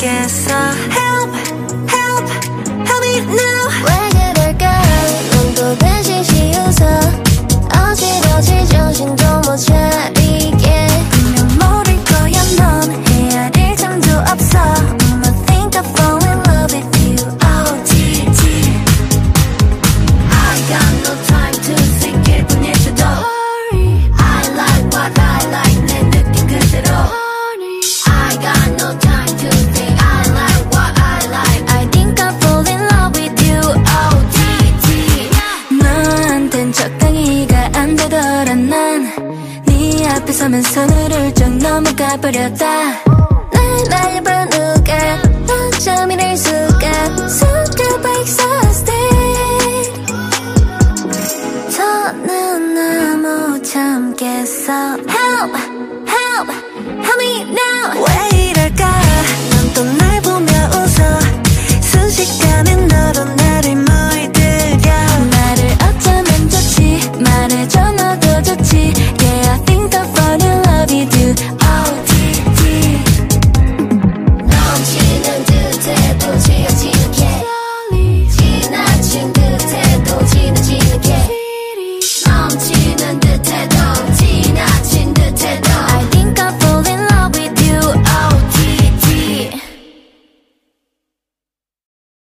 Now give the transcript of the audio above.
कैसा 되더라 난네 앞에 서면 손을 쫙 넘어가 버렸다. 날 밟은 우가 원점이를 수가. 속가 by exhausted 더는 나못 참겠어.